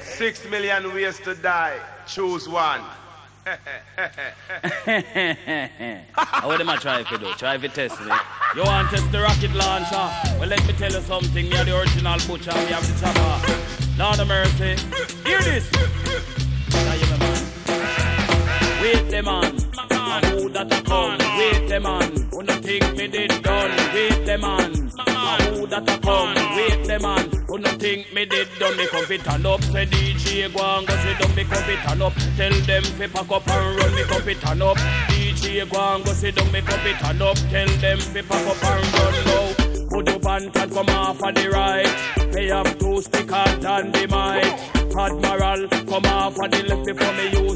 Six million ways to die. Choose one. How them I try if you do? Try you test me. You want to test the rocket launcher? Well, let me tell you something. Me are the original butcher. We have the chopper. Lord of mercy. Hear this. Wait, the man. And who that a come? Wait, the man. Who no think me did done? Wait, the man. And who that a come? Wait, man. Think me did done? Me come fit turn up. Say DJ go and go sit down. Me come fit turn up. Tell them fi pack up and run. Me come fit turn up. DJ go and go sit down. Me come fit turn up. Tell them fi pack up and run now. Put pants and come off of the right. Me have two stickers and the mic. Admiral, come off of the left before me use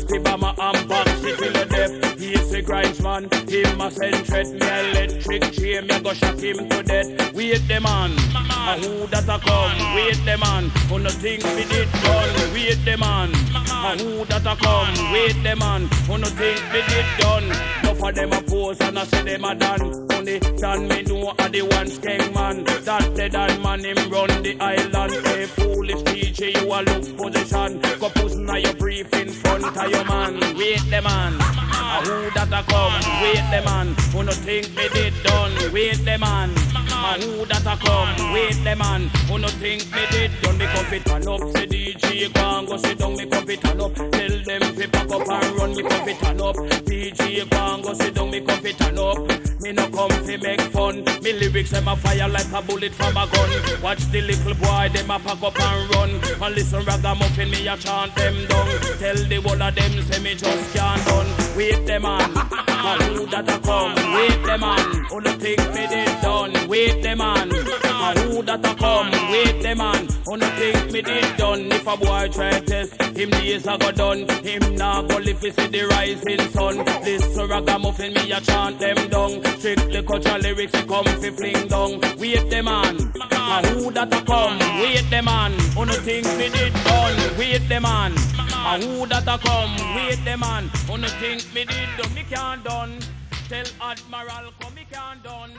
depth. Grinds man, him a send threat, me electric chain, me go shock him to death. Wait the man, a who that a come? Wait the man, who no think me did done? Wait the man, a who that a come? Wait the man, who no think me did done? No for them a pose and I say them a done. Only than me know a the one skeng man. That dead and man him run the island. Hey foolish DJ, you a look position. Go push now your of your man. Wait the man. Who that a come? Wait the man. Who no think me did done? Wait the man. A who that a come? Wait the man. Who no think me did done? Me come fit turn up. Say DJ go and go sit down. Me come fit turn up. Tell them fi pack up and run. Me come fit turn up. DJ go and go sit down. Me come fit turn up. Me no come fi make fun. Me lyrics them a fire like a bullet from a gun. Watch the little boy them a pack up and run. And listen ragamuffin me a chant them down. Tell the whole of them say me just can't done. Wait them. And who that a come? Wait them on. Who no think me did done? Wait them on. Who that a come? Wait them on. Who no think me did done? If a boy try test, him days a go done. Him nah go live see the rising sun. Listen ragamuffin me a chant them down. Strictly culture lyrics come fi fling down. Wait them on. Who that a come? Wait them on. Who no think me did done? Wait them on. And who that a come? Wait them on. Who no think me did done? Me can't done. Tell Admiral come me can't done.